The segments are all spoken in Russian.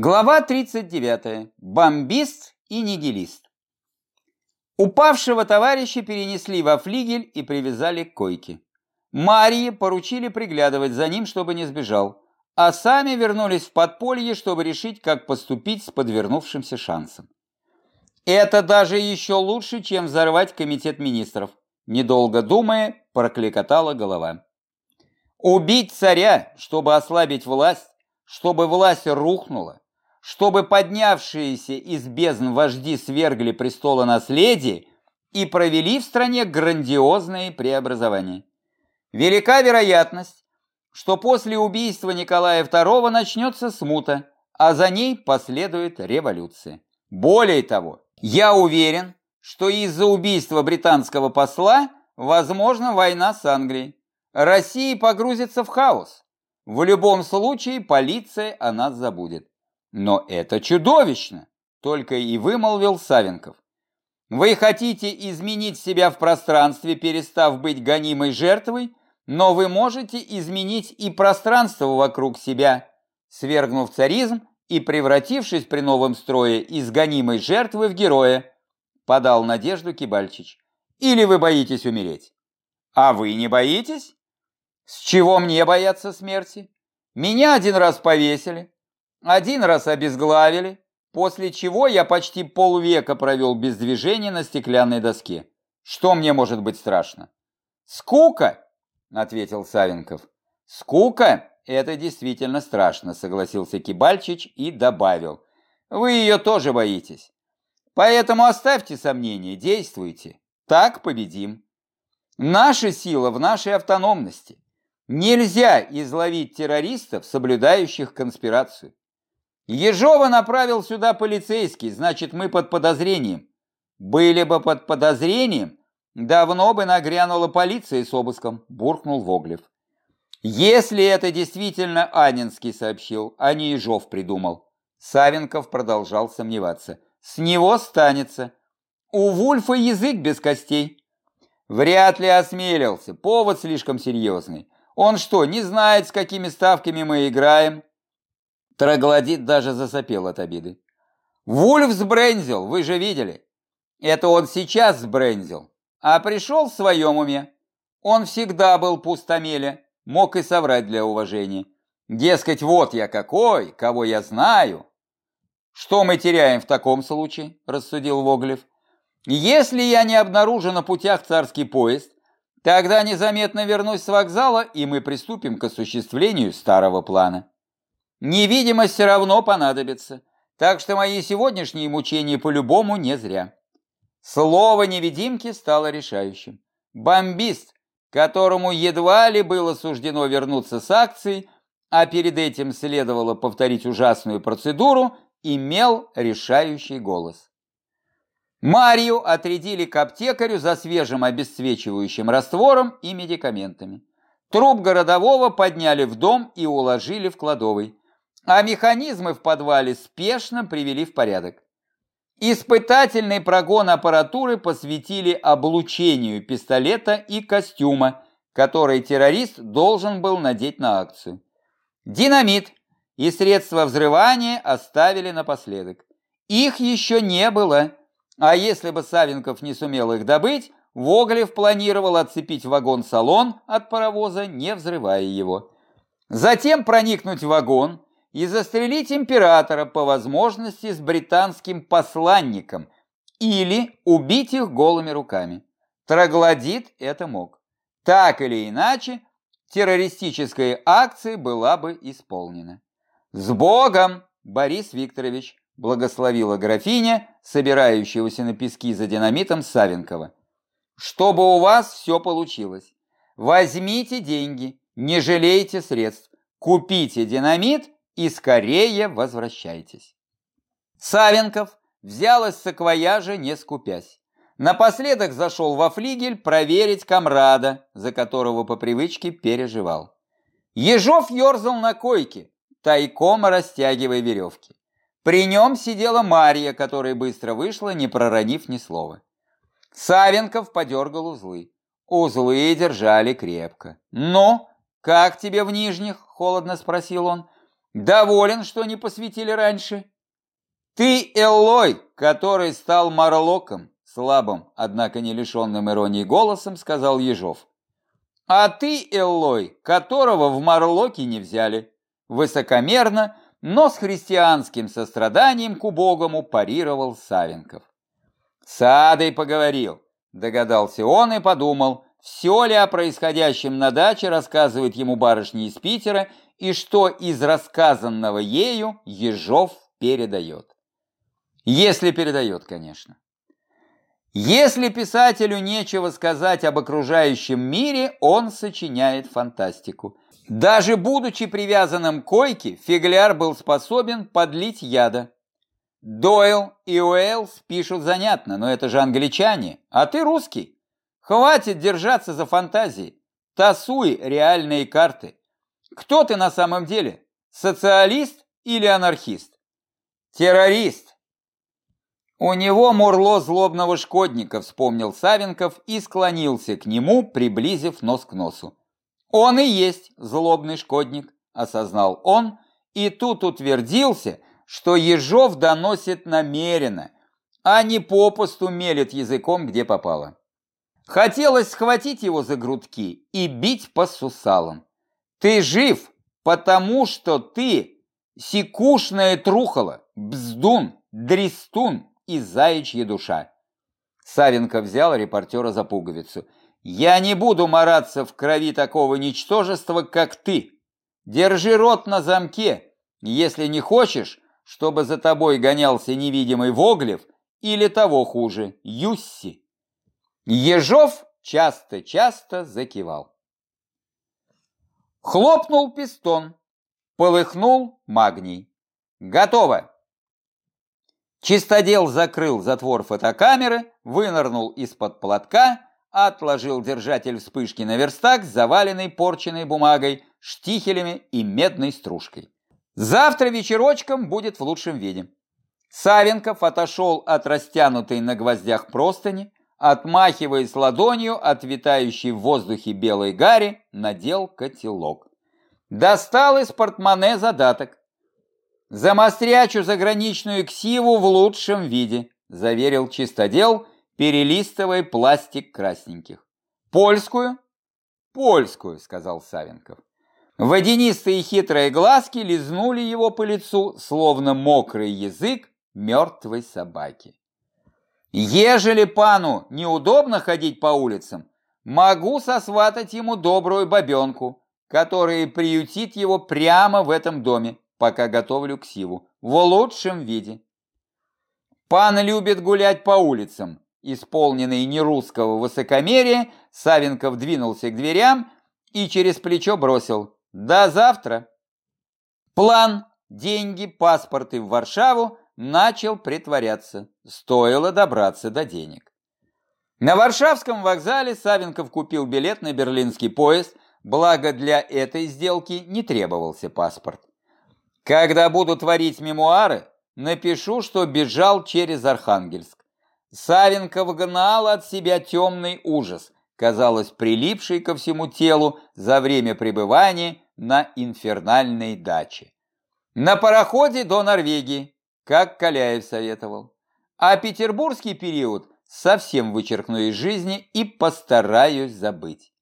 Глава 39. Бомбист и нигилист. Упавшего товарища перенесли во флигель и привязали к койке. Марии поручили приглядывать за ним, чтобы не сбежал, а сами вернулись в подполье, чтобы решить, как поступить с подвернувшимся шансом. Это даже еще лучше, чем взорвать комитет министров. Недолго думая, прокликотала голова. Убить царя, чтобы ослабить власть, чтобы власть рухнула, чтобы поднявшиеся из бездн вожди свергли престола наследия и провели в стране грандиозные преобразования. Велика вероятность, что после убийства Николая II начнется смута, а за ней последует революция. Более того, я уверен, что из-за убийства британского посла возможна война с Англией. Россия погрузится в хаос. В любом случае полиция о нас забудет. Но это чудовищно, только и вымолвил Савенков. Вы хотите изменить себя в пространстве, перестав быть гонимой жертвой, но вы можете изменить и пространство вокруг себя, свергнув царизм и превратившись при новом строе из гонимой жертвы в героя, подал надежду Кибальчич. Или вы боитесь умереть? А вы не боитесь? С чего мне бояться смерти? Меня один раз повесили, один раз обезглавили, после чего я почти полвека провел без движения на стеклянной доске. Что мне может быть страшно? Скука, ответил Савенков. Скука – это действительно страшно, согласился Кибальчич и добавил. Вы ее тоже боитесь. Поэтому оставьте сомнения, действуйте. Так победим. Наша сила в нашей автономности. Нельзя изловить террористов, соблюдающих конспирацию. Ежова направил сюда полицейский, значит, мы под подозрением. Были бы под подозрением, давно бы нагрянула полиция с обыском, буркнул Воглев. Если это действительно Анинский сообщил, а не Ежов придумал. Савенков продолжал сомневаться. С него станется. У Вульфа язык без костей. Вряд ли осмелился, повод слишком серьезный. Он что, не знает, с какими ставками мы играем? Троглодит даже засопел от обиды. Вульф сбрензил, вы же видели. Это он сейчас сбрензил, а пришел в своем уме. Он всегда был пустомеля, мог и соврать для уважения. Дескать, вот я какой, кого я знаю. Что мы теряем в таком случае, рассудил Воглев. Если я не обнаружу на путях царский поезд, тогда незаметно вернусь с вокзала, и мы приступим к осуществлению старого плана. Невидимость все равно понадобится, так что мои сегодняшние мучения по-любому не зря. Слово невидимки стало решающим. Бомбист, которому едва ли было суждено вернуться с акцией, а перед этим следовало повторить ужасную процедуру, имел решающий голос. Марию отрядили к аптекарю за свежим обесцвечивающим раствором и медикаментами. Труп городового подняли в дом и уложили в кладовой а механизмы в подвале спешно привели в порядок. Испытательный прогон аппаратуры посвятили облучению пистолета и костюма, который террорист должен был надеть на акцию. Динамит и средства взрывания оставили напоследок. Их еще не было, а если бы Савенков не сумел их добыть, Воглев планировал отцепить вагон-салон от паровоза, не взрывая его. Затем проникнуть в вагон, и застрелить императора по возможности с британским посланником или убить их голыми руками. Троглодит это мог. Так или иначе, террористическая акция была бы исполнена. «С Богом, Борис Викторович!» благословила графиня, собирающегося на пески за динамитом Савенкова. «Чтобы у вас все получилось. Возьмите деньги, не жалейте средств, купите динамит и скорее возвращайтесь. Савенков взял из саквояжа, не скупясь. Напоследок зашел во флигель проверить комрада, за которого по привычке переживал. Ежов ерзал на койке, тайком растягивая веревки. При нем сидела Марья, которая быстро вышла, не проронив ни слова. Савенков подергал узлы. Узлы держали крепко. «Ну, как тебе в нижних?» – холодно спросил он. Доволен, что не посвятили раньше? Ты Эллой, который стал Марлоком, слабым, однако не лишенным иронии голосом, сказал Ежов. А ты Эллой, которого в Марлоке не взяли. Высокомерно, но с христианским состраданием к убогому парировал Савенков. С Адой поговорил, догадался он и подумал, все ли о происходящем на даче рассказывает ему барышня из Питера и что из рассказанного ею Ежов передает. Если передает, конечно. Если писателю нечего сказать об окружающем мире, он сочиняет фантастику. Даже будучи привязанным к койке, Фигляр был способен подлить яда. Дойл и Уэллс пишут занятно, но это же англичане, а ты русский. Хватит держаться за фантазии. Тасуй реальные карты. Кто ты на самом деле? Социалист или анархист? Террорист. У него мурло злобного шкодника, вспомнил Савенков и склонился к нему, приблизив нос к носу. Он и есть злобный шкодник, осознал он, и тут утвердился, что Ежов доносит намеренно, а не попусту мелет языком, где попало. Хотелось схватить его за грудки и бить по сусалам. Ты жив, потому что ты секушная трухола, бздун, дрестун и заячья душа. Савенко взял репортера за пуговицу. «Я не буду мараться в крови такого ничтожества, как ты. Держи рот на замке, если не хочешь, чтобы за тобой гонялся невидимый Воглев или того хуже, Юсси». Ежов часто-часто закивал. Хлопнул пистон, полыхнул магний. Готово. Чистодел закрыл затвор фотокамеры, вынырнул из-под платка, отложил держатель вспышки на верстак, заваленный порченной бумагой, штихелями и медной стружкой. Завтра вечерочком будет в лучшем виде. Савенков отошел от растянутой на гвоздях простыни, отмахиваясь ладонью от витающей в воздухе белой гари, надел котелок. Достал из портмоне задаток. «Замострячу заграничную ксиву в лучшем виде», заверил чистодел, перелистывая пластик красненьких. «Польскую?» «Польскую», сказал Савенков. Водянистые хитрые глазки лизнули его по лицу, словно мокрый язык мертвой собаки. Ежели пану неудобно ходить по улицам, могу сосватать ему добрую бабенку, которая приютит его прямо в этом доме, пока готовлю ксиву, в лучшем виде. Пан любит гулять по улицам. Исполненный нерусского высокомерия, Савенков двинулся к дверям и через плечо бросил «До завтра!». План, деньги, паспорты в Варшаву начал притворяться. Стоило добраться до денег. На Варшавском вокзале Савенков купил билет на берлинский поезд, благо для этой сделки не требовался паспорт. Когда буду творить мемуары, напишу, что бежал через Архангельск. Савенков гнал от себя темный ужас, казалось, прилипший ко всему телу за время пребывания на инфернальной даче. На пароходе до Норвегии как Каляев советовал. А петербургский период совсем вычеркну из жизни и постараюсь забыть.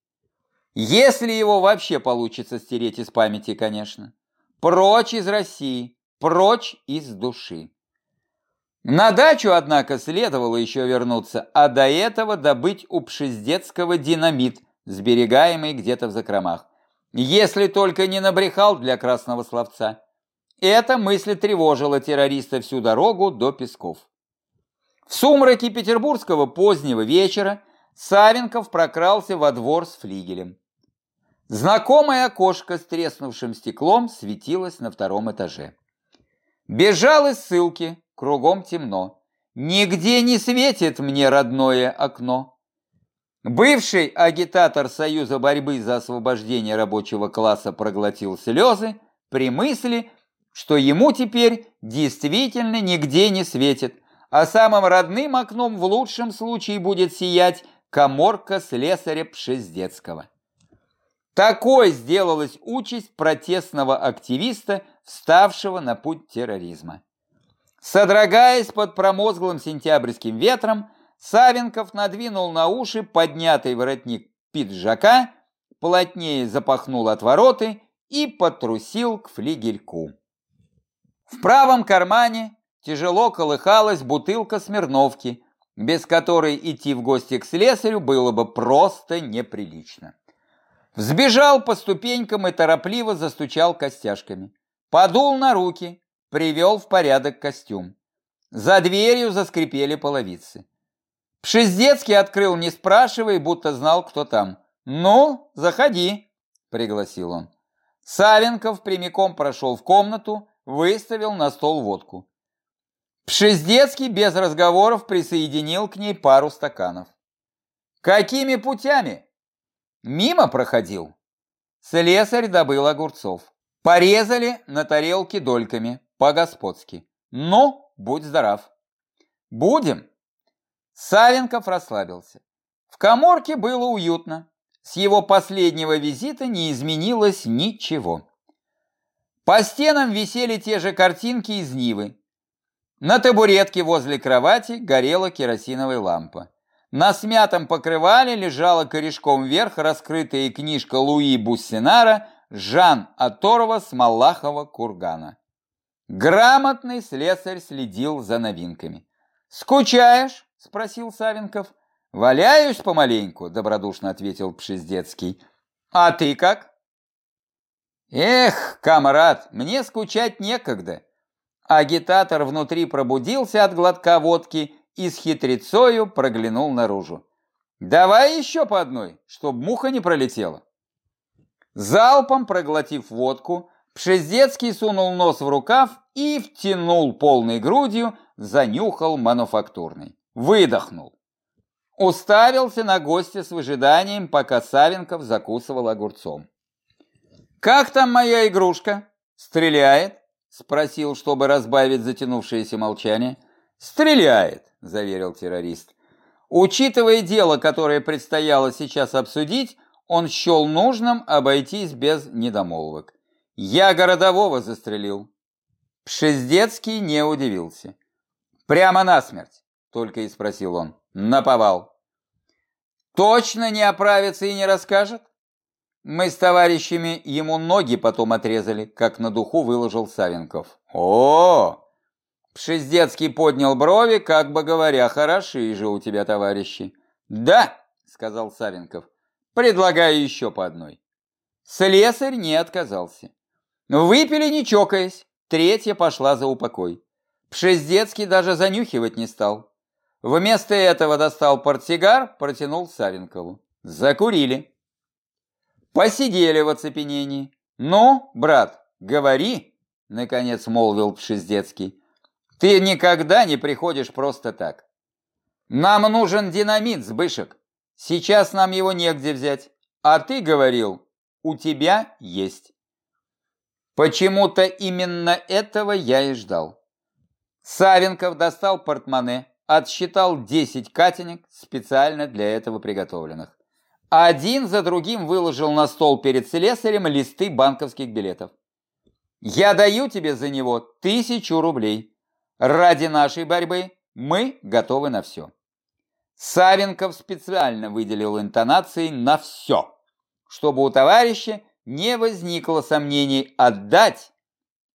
Если его вообще получится стереть из памяти, конечно. Прочь из России, прочь из души. На дачу, однако, следовало еще вернуться, а до этого добыть у Пшиздецкого динамит, сберегаемый где-то в закромах. Если только не набрехал для красного словца. Эта мысль тревожила террориста всю дорогу до Песков. В сумраке петербургского позднего вечера Савенков прокрался во двор с флигелем. Знакомое окошко с треснувшим стеклом светилось на втором этаже. Бежал из ссылки, кругом темно. Нигде не светит мне родное окно. Бывший агитатор Союза борьбы за освобождение рабочего класса проглотил слезы при мысли, что ему теперь действительно нигде не светит, а самым родным окном в лучшем случае будет сиять коморка слесаря Пшездецкого. Такой сделалась участь протестного активиста вставшего на путь терроризма. Содрогаясь под промозглым сентябрьским ветром, Савенков надвинул на уши поднятый воротник пиджака, плотнее запахнул отвороты и потрусил к флигельку. В правом кармане тяжело колыхалась бутылка Смирновки, без которой идти в гости к слесарю было бы просто неприлично. Взбежал по ступенькам и торопливо застучал костяшками. Подул на руки, привел в порядок костюм. За дверью заскрипели половицы. Пшиздецкий открыл, не спрашивая, будто знал, кто там. «Ну, заходи», — пригласил он. Савенков прямиком прошел в комнату, выставил на стол водку. Пшиздецкий без разговоров присоединил к ней пару стаканов. «Какими путями?» «Мимо проходил». Слесарь добыл огурцов. Порезали на тарелке дольками, по-господски. «Ну, будь здоров». «Будем». Савенков расслабился. В коморке было уютно. С его последнего визита не изменилось ничего. По стенам висели те же картинки из Нивы. На табуретке возле кровати горела керосиновая лампа. На смятом покрывале лежала корешком вверх раскрытая книжка Луи Буссенара «Жан Аторова с Малахова кургана». Грамотный слесарь следил за новинками. «Скучаешь?» – спросил Савенков. «Валяюсь помаленьку», — добродушно ответил Пшиздецкий. «А ты как?» «Эх, камрад, мне скучать некогда». Агитатор внутри пробудился от глотка водки и с хитрецою проглянул наружу. «Давай еще по одной, чтоб муха не пролетела». Залпом проглотив водку, Пшиздецкий сунул нос в рукав и втянул полной грудью, занюхал мануфактурный. Выдохнул. Уставился на гостя с выжиданием, пока Савенков закусывал огурцом. «Как там моя игрушка? Стреляет?» – спросил, чтобы разбавить затянувшееся молчание. «Стреляет», – заверил террорист. Учитывая дело, которое предстояло сейчас обсудить, он счел нужным обойтись без недомолвок. «Я городового застрелил». Пшездецкий не удивился. «Прямо насмерть», – только и спросил он. Наповал. Точно не оправится и не расскажет? Мы с товарищами ему ноги потом отрезали, как на духу выложил Савенков. О! Пшиздецкий поднял брови, как бы говоря, хороши же у тебя товарищи. Да, сказал Савенков, предлагаю еще по одной. Слесарь не отказался. Выпили не чокаясь, третья пошла за упокой. Пшиздецкий даже занюхивать не стал. Вместо этого достал портсигар, протянул Савенкову. Закурили. Посидели в оцепенении. «Ну, брат, говори», — наконец молвил Пшиздецкий. «Ты никогда не приходишь просто так. Нам нужен динамит, Сбышек. Сейчас нам его негде взять. А ты говорил, у тебя есть». Почему-то именно этого я и ждал. Савенков достал портмоне, отсчитал 10 катенек, специально для этого приготовленных. Один за другим выложил на стол перед слесарем листы банковских билетов. «Я даю тебе за него тысячу рублей. Ради нашей борьбы мы готовы на все». Савенков специально выделил интонации на все, чтобы у товарища не возникло сомнений отдать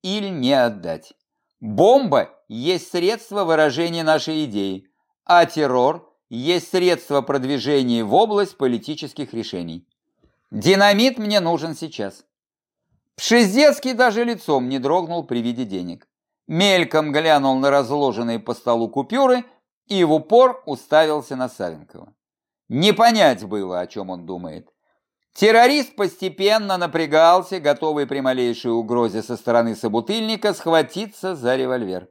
или не отдать. Бомба есть средство выражения нашей идеи, а террор есть средство продвижения в область политических решений. Динамит мне нужен сейчас. Пшиздецкий даже лицом не дрогнул при виде денег. Мельком глянул на разложенные по столу купюры и в упор уставился на Савенкова. Не понять было, о чем он думает. Террорист постепенно напрягался, готовый при малейшей угрозе со стороны собутыльника схватиться за револьвер.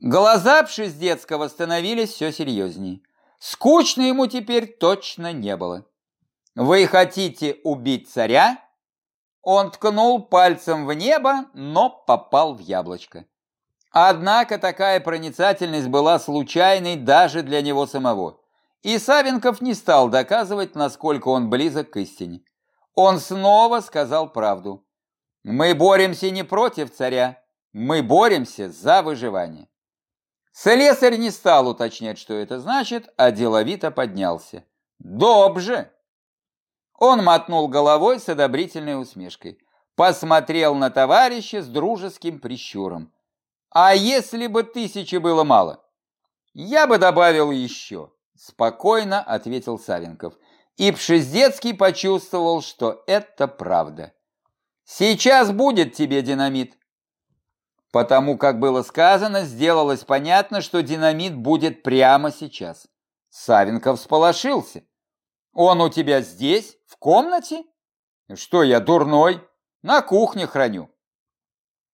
Глаза Пшиздецкого становились все серьезнее. Скучно ему теперь точно не было. «Вы хотите убить царя?» Он ткнул пальцем в небо, но попал в яблочко. Однако такая проницательность была случайной даже для него самого. И Савенков не стал доказывать, насколько он близок к истине. Он снова сказал правду. Мы боремся не против царя, мы боремся за выживание. Слесарь не стал уточнять, что это значит, а деловито поднялся. Добже! Он мотнул головой с одобрительной усмешкой. Посмотрел на товарища с дружеским прищуром. А если бы тысячи было мало? Я бы добавил еще. Спокойно ответил Савенков. И Пшиздецкий почувствовал, что это правда. Сейчас будет тебе динамит. Потому как было сказано, сделалось понятно, что динамит будет прямо сейчас. Савенков сполошился. Он у тебя здесь, в комнате? Что я, дурной? На кухне храню.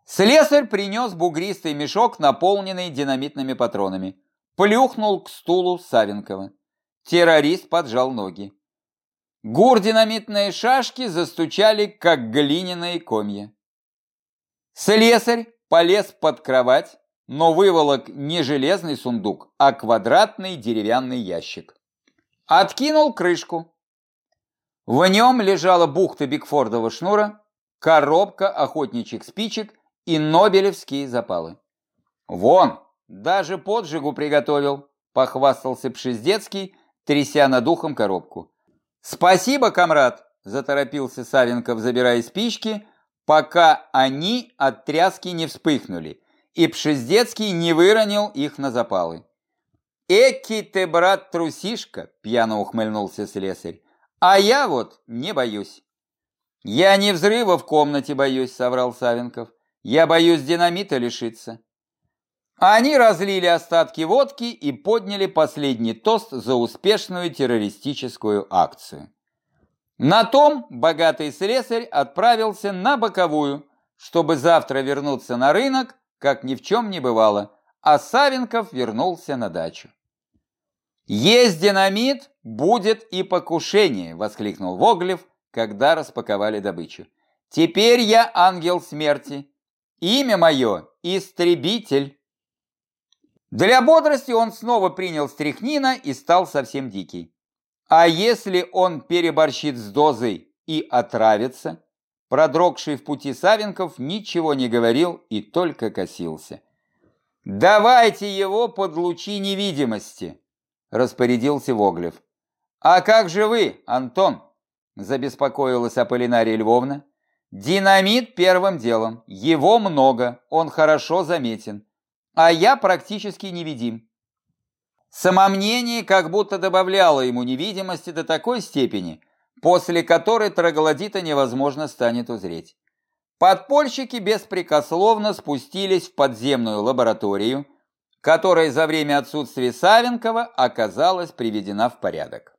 Слесарь принес бугристый мешок, наполненный динамитными патронами. Плюхнул к стулу Савенкова. Террорист поджал ноги. Гур-динамитные шашки застучали, как глиняные комья. Слесарь полез под кровать, но выволок не железный сундук, а квадратный деревянный ящик. Откинул крышку. В нем лежала бухта Бигфордова шнура, коробка охотничьих спичек и нобелевские запалы. «Вон, даже поджигу приготовил», – похвастался Пшиздецкий, тряся над ухом коробку. «Спасибо, комрад», – заторопился Савенков, забирая спички, пока они от тряски не вспыхнули, и Пшиздецкий не выронил их на запалы. «Эки ты, брат, трусишка!» – пьяно ухмыльнулся слесарь. «А я вот не боюсь». «Я не взрыва в комнате боюсь», – соврал Савенков. «Я боюсь динамита лишиться». Они разлили остатки водки и подняли последний тост за успешную террористическую акцию. На том богатый слесарь отправился на боковую, чтобы завтра вернуться на рынок, как ни в чем не бывало, а Савенков вернулся на дачу. «Есть динамит, будет и покушение!» – воскликнул Воглев, когда распаковали добычу. «Теперь я ангел смерти. Имя мое – Истребитель». Для бодрости он снова принял стряхнина и стал совсем дикий. А если он переборщит с дозой и отравится? Продрогший в пути Савенков ничего не говорил и только косился. «Давайте его под лучи невидимости!» распорядился Воглев. «А как же вы, Антон?» – забеспокоилась Аполлинария Львовна. «Динамит первым делом. Его много, он хорошо заметен. А я практически невидим». Самомнение как будто добавляло ему невидимости до такой степени, после которой троглодита невозможно станет узреть. Подпольщики беспрекословно спустились в подземную лабораторию, которая за время отсутствия Савенкова оказалась приведена в порядок.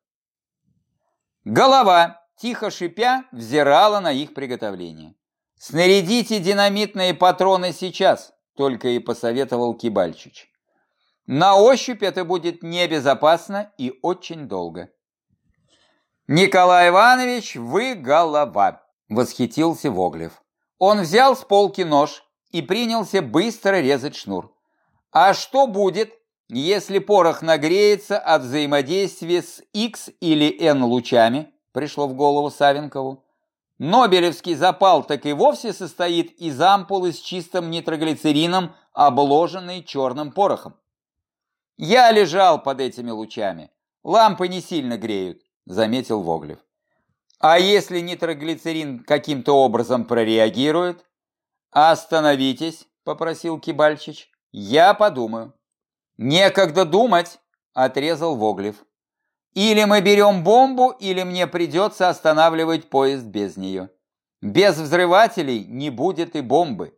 Голова, тихо шипя, взирала на их приготовление. «Снарядите динамитные патроны сейчас», только и посоветовал Кибальчич. На ощупь это будет небезопасно и очень долго. «Николай Иванович, вы голова!» – восхитился Воглев. Он взял с полки нож и принялся быстро резать шнур. А что будет, если порох нагреется от взаимодействия с X или N лучами? Пришло в голову Савенкову. Нобелевский запал так и вовсе состоит из ампулы с чистым нитроглицерином, обложенной черным порохом. Я лежал под этими лучами. Лампы не сильно греют, заметил Воглев. А если нитроглицерин каким-то образом прореагирует? Остановитесь, попросил Кибальчич. Я подумаю. Некогда думать, отрезал Воглев. Или мы берем бомбу, или мне придется останавливать поезд без нее. Без взрывателей не будет и бомбы.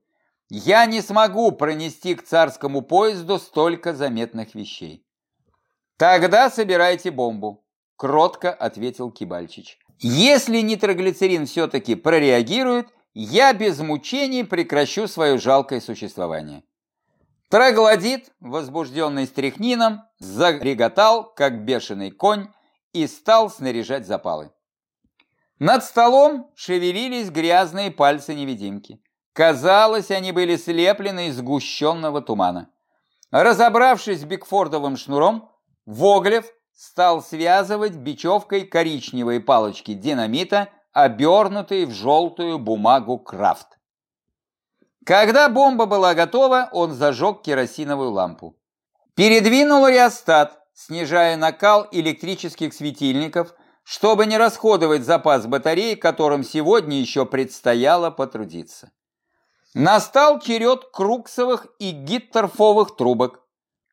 Я не смогу пронести к царскому поезду столько заметных вещей. Тогда собирайте бомбу, кротко ответил Кибальчич. Если нитроглицерин все-таки прореагирует, я без мучений прекращу свое жалкое существование. Троглодит, возбужденный стряхнином, загреготал, как бешеный конь, и стал снаряжать запалы. Над столом шевелились грязные пальцы невидимки. Казалось, они были слеплены из сгущенного тумана. Разобравшись с Бигфордовым шнуром, Воглев стал связывать бечевкой коричневые палочки динамита, обернутые в желтую бумагу крафт. Когда бомба была готова, он зажег керосиновую лампу. Передвинул реостат, снижая накал электрических светильников, чтобы не расходовать запас батарей, которым сегодня еще предстояло потрудиться. Настал черед круксовых и гиттерфовых трубок.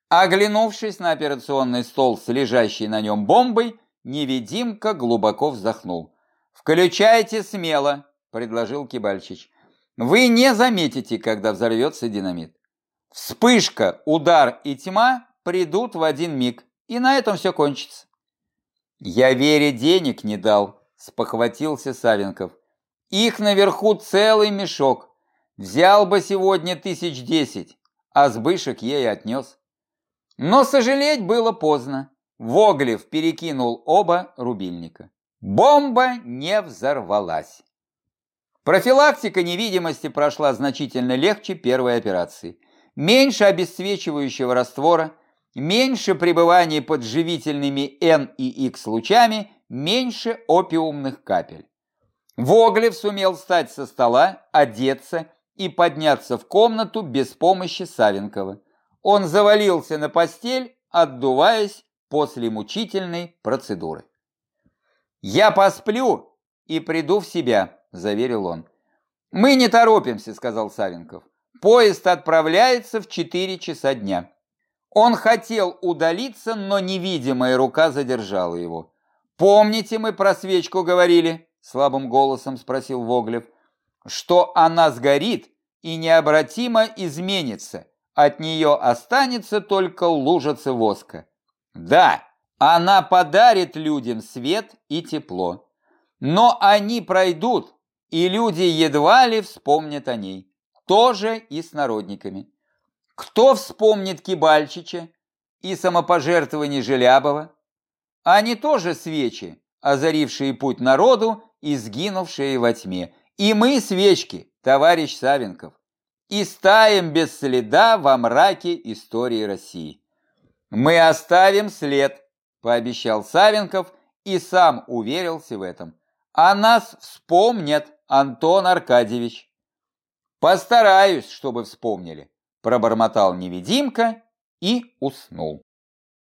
Оглянувшись на операционный стол с лежащей на нем бомбой, невидимка глубоко вздохнул. «Включайте смело», — предложил Кибальчич. «Вы не заметите, когда взорвется динамит. Вспышка, удар и тьма придут в один миг, и на этом все кончится». «Я Вере денег не дал», — спохватился Савенков. «Их наверху целый мешок. Взял бы сегодня тысяч десять, а сбышек ей отнес». Но сожалеть было поздно. Воглев перекинул оба рубильника. Бомба не взорвалась. Профилактика невидимости прошла значительно легче первой операции. Меньше обесцвечивающего раствора, меньше пребывания под живительными N и X лучами, меньше опиумных капель. Воглев сумел встать со стола, одеться и подняться в комнату без помощи Савенкова. Он завалился на постель, отдуваясь после мучительной процедуры. «Я посплю и приду в себя», – заверил он. «Мы не торопимся», – сказал Савенков. «Поезд отправляется в 4 часа дня». Он хотел удалиться, но невидимая рука задержала его. «Помните, мы про свечку говорили?» – слабым голосом спросил Воглев. «Что она сгорит и необратимо изменится. От нее останется только лужица воска. Да, она подарит людям свет и тепло. Но они пройдут, и люди едва ли вспомнят о ней. Тоже и с народниками. Кто вспомнит Кибальчича и самопожертвование Желябова? Они тоже свечи, озарившие путь народу и сгинувшие во тьме. И мы свечки, товарищ Савенков. И стаем без следа во мраке истории России. Мы оставим след, пообещал Савенков и сам уверился в этом. А нас вспомнят, Антон Аркадьевич. Постараюсь, чтобы вспомнили, пробормотал невидимка и уснул.